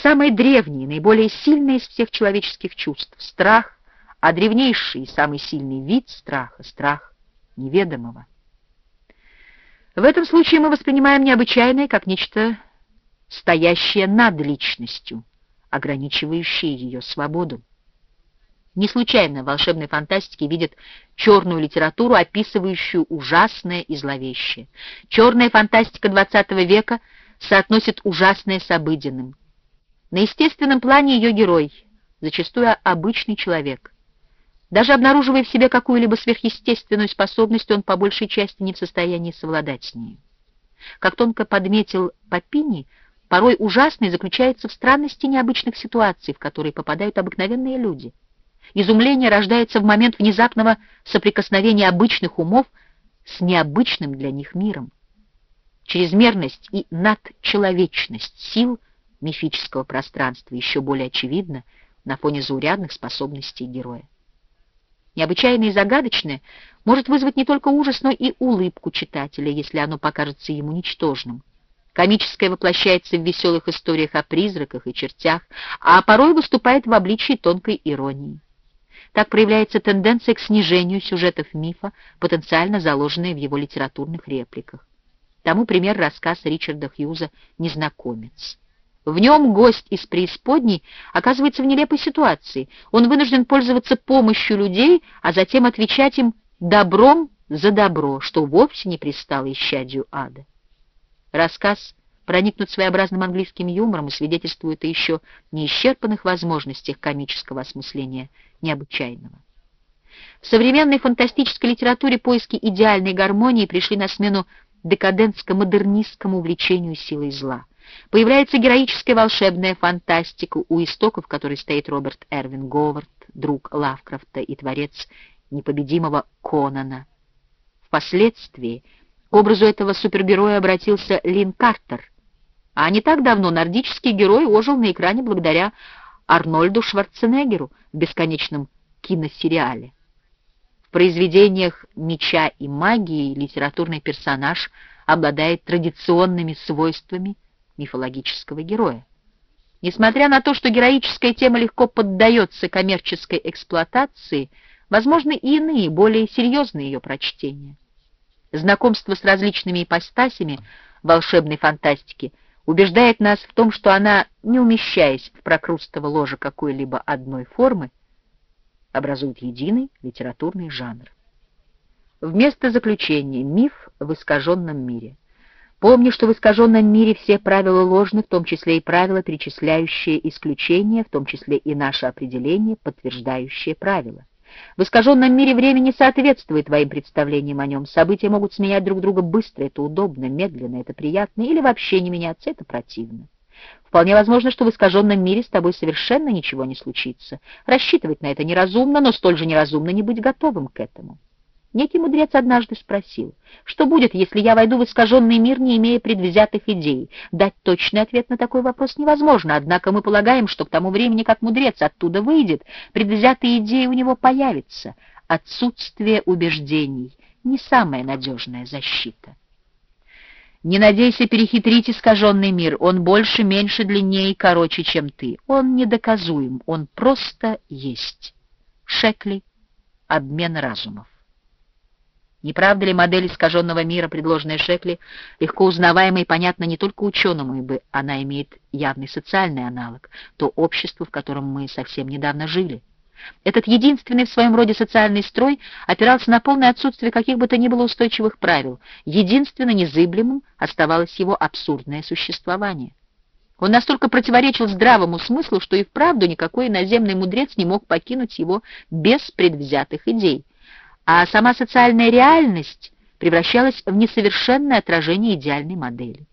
самое древнее, наиболее сильное из всех человеческих чувств — страх, а древнейший и самый сильный вид страха — страх неведомого. В этом случае мы воспринимаем необычайное как нечто стоящее над личностью, ограничивающее ее свободу. Не случайно в волшебной фантастике видят черную литературу, описывающую ужасное и зловещее. Черная фантастика XX века соотносит ужасное с обыденным. На естественном плане ее герой, зачастую обычный человек. Даже обнаруживая в себе какую-либо сверхъестественную способность, он по большей части не в состоянии совладать с ней. Как тонко подметил Папини, порой ужасный заключается в странности необычных ситуаций, в которые попадают обыкновенные люди. Изумление рождается в момент внезапного соприкосновения обычных умов с необычным для них миром. Чрезмерность и надчеловечность сил мифического пространства еще более очевидна на фоне заурядных способностей героя. Необычайное и загадочное может вызвать не только ужас, но и улыбку читателя, если оно покажется ему ничтожным. Комическое воплощается в веселых историях о призраках и чертях, а порой выступает в обличии тонкой иронии. Так проявляется тенденция к снижению сюжетов мифа, потенциально заложенная в его литературных репликах. Тому пример рассказ Ричарда Хьюза «Незнакомец». В нем гость из преисподней оказывается в нелепой ситуации. Он вынужден пользоваться помощью людей, а затем отвечать им добром за добро, что вовсе не пристало исчадию ада. Рассказ проникнут своеобразным английским юмором и свидетельствует о еще неисчерпанных возможностях комического осмысления необычайного. В современной фантастической литературе поиски идеальной гармонии пришли на смену декадентско-модернистскому увлечению силой зла. Появляется героическая волшебная фантастика, у истоков которой стоит Роберт Эрвин Говард, друг Лавкрафта и творец непобедимого Конана. Впоследствии к образу этого супергероя обратился Лин Картер, а не так давно нордический герой ожил на экране благодаря Арнольду Шварценеггеру в бесконечном киносериале. В произведениях «Меча и магии» литературный персонаж обладает традиционными свойствами мифологического героя. Несмотря на то, что героическая тема легко поддается коммерческой эксплуатации, возможны и иные, более серьезные ее прочтения. Знакомство с различными ипостасями волшебной фантастики убеждает нас в том, что она, не умещаясь в прокрустово ложе какой-либо одной формы, образует единый литературный жанр. Вместо заключения миф в искаженном мире. Помни, что в искаженном мире все правила ложны, в том числе и правила, перечисляющие исключения, в том числе и наше определение, подтверждающее правила. В искаженном мире время не соответствует твоим представлениям о нем. События могут сменять друг друга быстро, это удобно, медленно, это приятно, или вообще не меняться, это противно. Вполне возможно, что в искаженном мире с тобой совершенно ничего не случится. Рассчитывать на это неразумно, но столь же неразумно не быть готовым к этому. Некий мудрец однажды спросил, что будет, если я войду в искаженный мир, не имея предвзятых идей? Дать точный ответ на такой вопрос невозможно, однако мы полагаем, что к тому времени, как мудрец оттуда выйдет, предвзятые идеи у него появятся. Отсутствие убеждений — не самая надежная защита. Не надейся перехитрить искаженный мир, он больше, меньше, длиннее и короче, чем ты. Он недоказуем, он просто есть. Шекли. Обмен разумов. Не правда ли модель искаженного мира, предложенная Шекли, легко узнаваема и понятна не только ученому, ибо она имеет явный социальный аналог, то общество, в котором мы совсем недавно жили? Этот единственный в своем роде социальный строй опирался на полное отсутствие каких бы то ни было устойчивых правил. Единственно незыблемым оставалось его абсурдное существование. Он настолько противоречил здравому смыслу, что и вправду никакой наземный мудрец не мог покинуть его без предвзятых идей а сама социальная реальность превращалась в несовершенное отражение идеальной модели.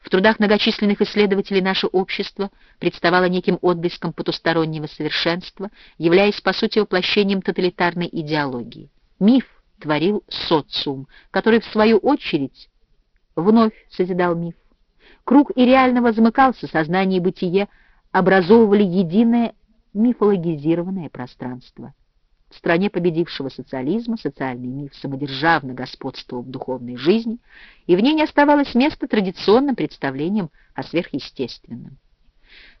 В трудах многочисленных исследователей наше общество представало неким отблеском потустороннего совершенства, являясь, по сути, воплощением тоталитарной идеологии. Миф творил социум, который, в свою очередь, вновь созидал миф. Круг и реального замыкался, сознание и бытие образовывали единое мифологизированное пространство. В стране победившего социализма социальный миф самодержавно господствовал в духовной жизни, и в ней не оставалось места традиционным представлениям о сверхъестественном.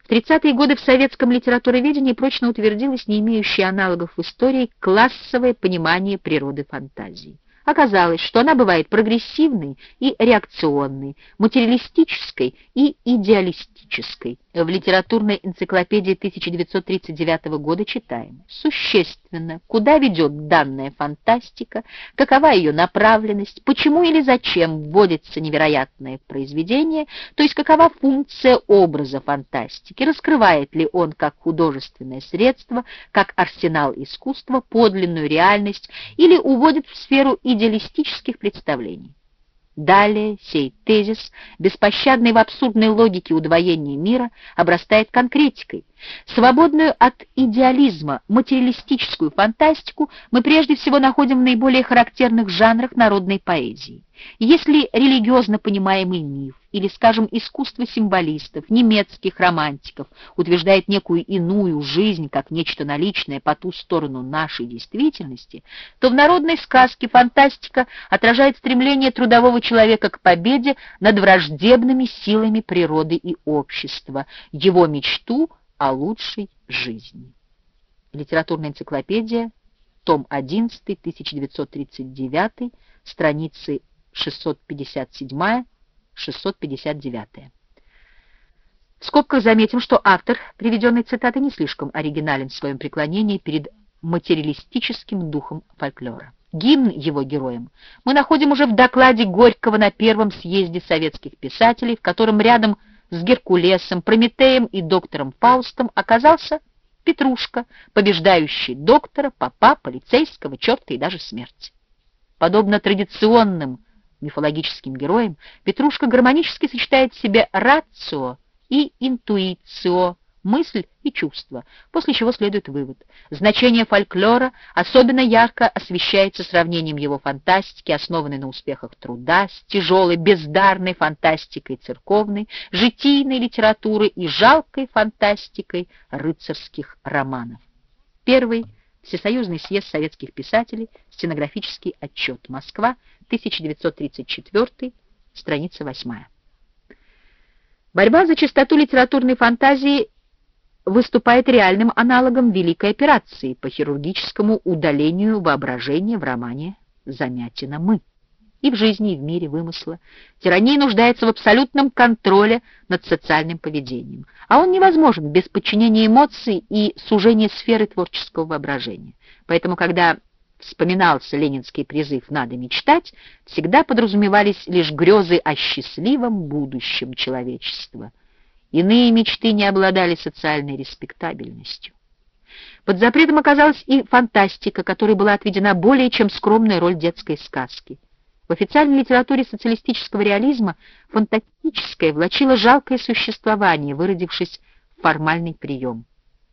В 30-е годы в советском литературоведении прочно утвердилось не имеющее аналогов в истории классовое понимание природы фантазии. Оказалось, что она бывает прогрессивной и реакционной, материалистической и идеалистической. В литературной энциклопедии 1939 года читаем. Существенно, куда ведет данная фантастика, какова ее направленность, почему или зачем вводится невероятное произведение, то есть какова функция образа фантастики, раскрывает ли он как художественное средство, как арсенал искусства, подлинную реальность или уводит в сферу идеалистических представлений. Далее сей тезис, беспощадный в абсурдной логике удвоения мира, обрастает конкретикой. Свободную от идеализма материалистическую фантастику мы прежде всего находим в наиболее характерных жанрах народной поэзии. Если религиозно понимаемый миф или, скажем, искусство символистов, немецких романтиков утверждает некую иную жизнь как нечто наличное по ту сторону нашей действительности, то в народной сказке фантастика отражает стремление трудового человека к победе над враждебными силами природы и общества, его мечту о лучшей жизни. Литературная энциклопедия, том 11, 1939, страницы 657 659. В скобках заметим, что автор приведенной цитаты не слишком оригинален в своем преклонении перед материалистическим духом фольклора. Гимн его героям мы находим уже в докладе Горького на первом съезде советских писателей, в котором рядом с Геркулесом, Прометеем и доктором Фаустом оказался Петрушка, побеждающий доктора, папа, полицейского, черта и даже смерти. Подобно традиционным мифологическим героем, Петрушка гармонически сочетает в себе рацио и интуицио, мысль и чувство, после чего следует вывод. Значение фольклора особенно ярко освещается сравнением его фантастики, основанной на успехах труда, с тяжелой, бездарной фантастикой церковной, житийной литературы и жалкой фантастикой рыцарских романов. Первый — Всесоюзный съезд советских писателей, стенографический отчет. Москва, 1934, страница 8. Борьба за чистоту литературной фантазии выступает реальным аналогом великой операции по хирургическому удалению воображения в романе «Замятина мы» и в жизни, и в мире вымысла. Тирания нуждается в абсолютном контроле над социальным поведением, а он невозможен без подчинения эмоций и сужения сферы творческого воображения. Поэтому, когда вспоминался ленинский призыв «надо мечтать», всегда подразумевались лишь грезы о счастливом будущем человечества. Иные мечты не обладали социальной респектабельностью. Под запретом оказалась и фантастика, которой была отведена более чем скромная роль детской сказки — в официальной литературе социалистического реализма фантастическое влачило жалкое существование, выродившись в формальный прием.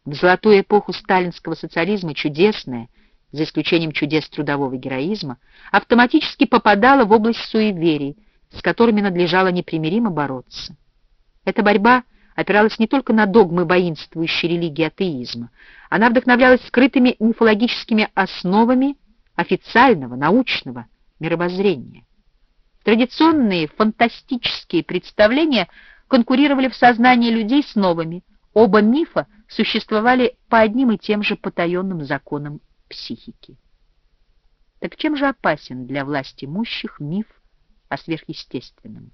В золотую эпоху сталинского социализма чудесное, за исключением чудес трудового героизма, автоматически попадало в область суеверий, с которыми надлежало непримиримо бороться. Эта борьба опиралась не только на догмы воинствующей религии атеизма, она вдохновлялась скрытыми мифологическими основами официального, научного, мировоззрения. Традиционные фантастические представления конкурировали в сознании людей с новыми. Оба мифа существовали по одним и тем же потаенным законам психики. Так чем же опасен для власти имущих миф о сверхъестественном?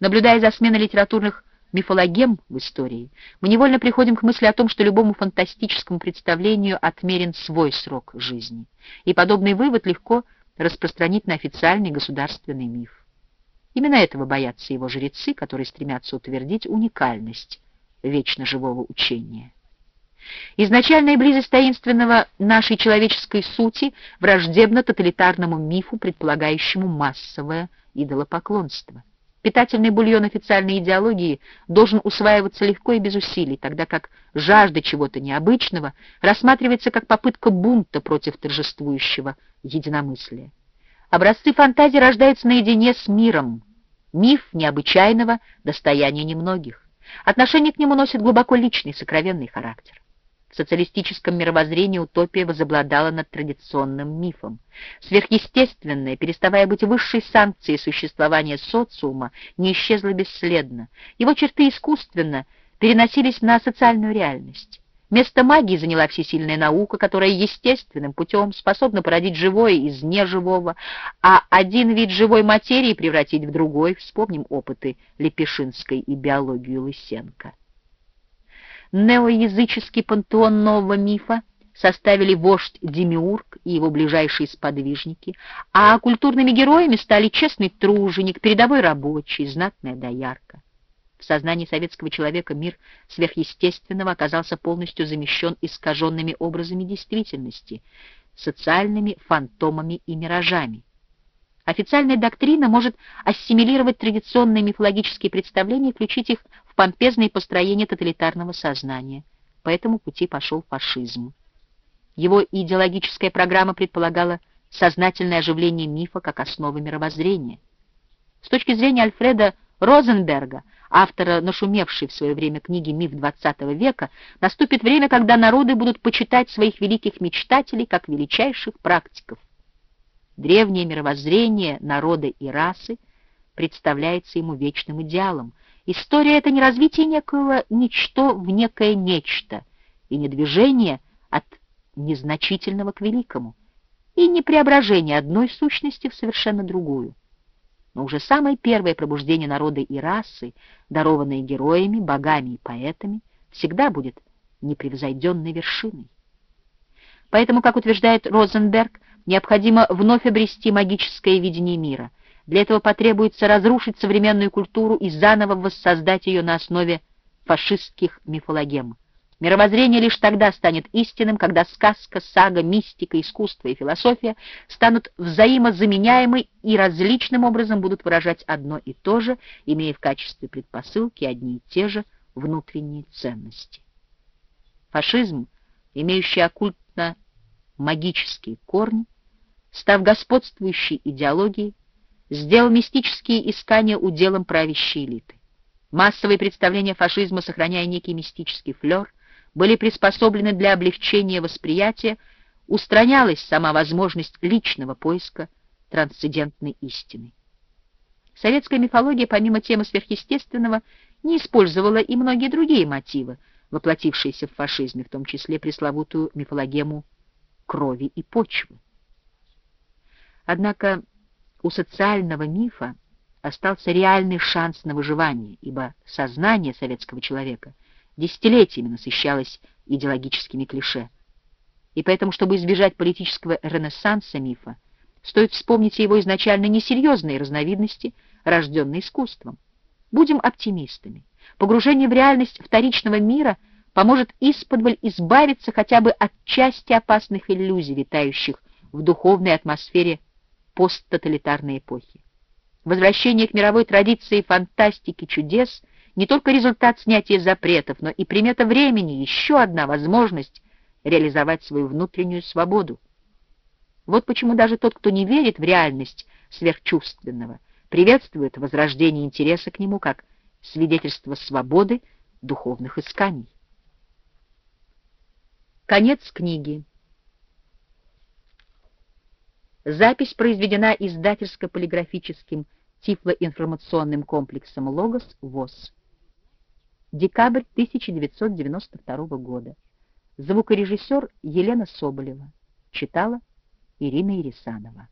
Наблюдая за сменой литературных мифологем в истории, мы невольно приходим к мысли о том, что любому фантастическому представлению отмерен свой срок жизни, и подобный вывод легко распространить на официальный государственный миф. Именно этого боятся его жрецы, которые стремятся утвердить уникальность вечно живого учения. Изначальная близость таинственного нашей человеческой сути враждебна тоталитарному мифу, предполагающему массовое идолопоклонство. Питательный бульон официальной идеологии должен усваиваться легко и без усилий, тогда как жажда чего-то необычного рассматривается как попытка бунта против торжествующего единомыслия. Образцы фантазии рождаются наедине с миром. Миф необычайного — достояние немногих. Отношение к нему носит глубоко личный, сокровенный характер. В социалистическом мировоззрении утопия возобладала над традиционным мифом. Сверхъестественное, переставая быть высшей санкцией существования социума, не исчезло бесследно. Его черты искусственно переносились на социальную реальность. Место магии заняла всесильная наука, которая естественным путем способна породить живое из неживого, а один вид живой материи превратить в другой. Вспомним опыты Лепешинской и биологию Лысенко. Неоязыческий пантеон нового мифа составили вождь Демиург и его ближайшие сподвижники, а культурными героями стали честный труженик, передовой рабочий, знатная доярка. В сознании советского человека мир сверхъестественного оказался полностью замещен искаженными образами действительности, социальными фантомами и миражами. Официальная доктрина может ассимилировать традиционные мифологические представления и включить их в помпезные построения тоталитарного сознания. По этому пути пошел фашизм. Его идеологическая программа предполагала сознательное оживление мифа как основы мировоззрения. С точки зрения Альфреда Розенберга, автора нашумевшей в свое время книги «Миф XX века», наступит время, когда народы будут почитать своих великих мечтателей как величайших практиков. Древнее мировоззрение народа и расы представляется ему вечным идеалом. История — это не развитие некого ничто в некое нечто, и не движение от незначительного к великому, и не преображение одной сущности в совершенно другую но уже самое первое пробуждение народа и расы, дарованное героями, богами и поэтами, всегда будет непревзойденной вершиной. Поэтому, как утверждает Розенберг, необходимо вновь обрести магическое видение мира. Для этого потребуется разрушить современную культуру и заново воссоздать ее на основе фашистских мифологем. Мировоззрение лишь тогда станет истинным, когда сказка, сага, мистика, искусство и философия станут взаимозаменяемы и различным образом будут выражать одно и то же, имея в качестве предпосылки одни и те же внутренние ценности. Фашизм, имеющий оккультно-магические корни, став господствующей идеологией, сделал мистические искания уделом правящей элиты. Массовые представления фашизма, сохраняя некий мистический флер, были приспособлены для облегчения восприятия, устранялась сама возможность личного поиска трансцендентной истины. Советская мифология, помимо темы сверхъестественного, не использовала и многие другие мотивы, воплотившиеся в фашизме, в том числе пресловутую мифологему крови и почвы. Однако у социального мифа остался реальный шанс на выживание, ибо сознание советского человека — десятилетиями насыщалась идеологическими клише. И поэтому, чтобы избежать политического ренессанса мифа, стоит вспомнить его изначально несерьезные разновидности, рожденные искусством. Будем оптимистами. Погружение в реальность вторичного мира поможет исподволь избавиться хотя бы от части опасных иллюзий, витающих в духовной атмосфере посттоталитарной эпохи. Возвращение к мировой традиции фантастики чудес — не только результат снятия запретов, но и примета времени, еще одна возможность реализовать свою внутреннюю свободу. Вот почему даже тот, кто не верит в реальность сверхчувственного, приветствует возрождение интереса к нему как свидетельство свободы духовных исканий. Конец книги. Запись произведена издательско-полиграфическим тифлоинформационным комплексом «Логос» ВОЗ. Декабрь 1992 года. Звукорежиссер Елена Соболева. Читала Ирина Ирисанова.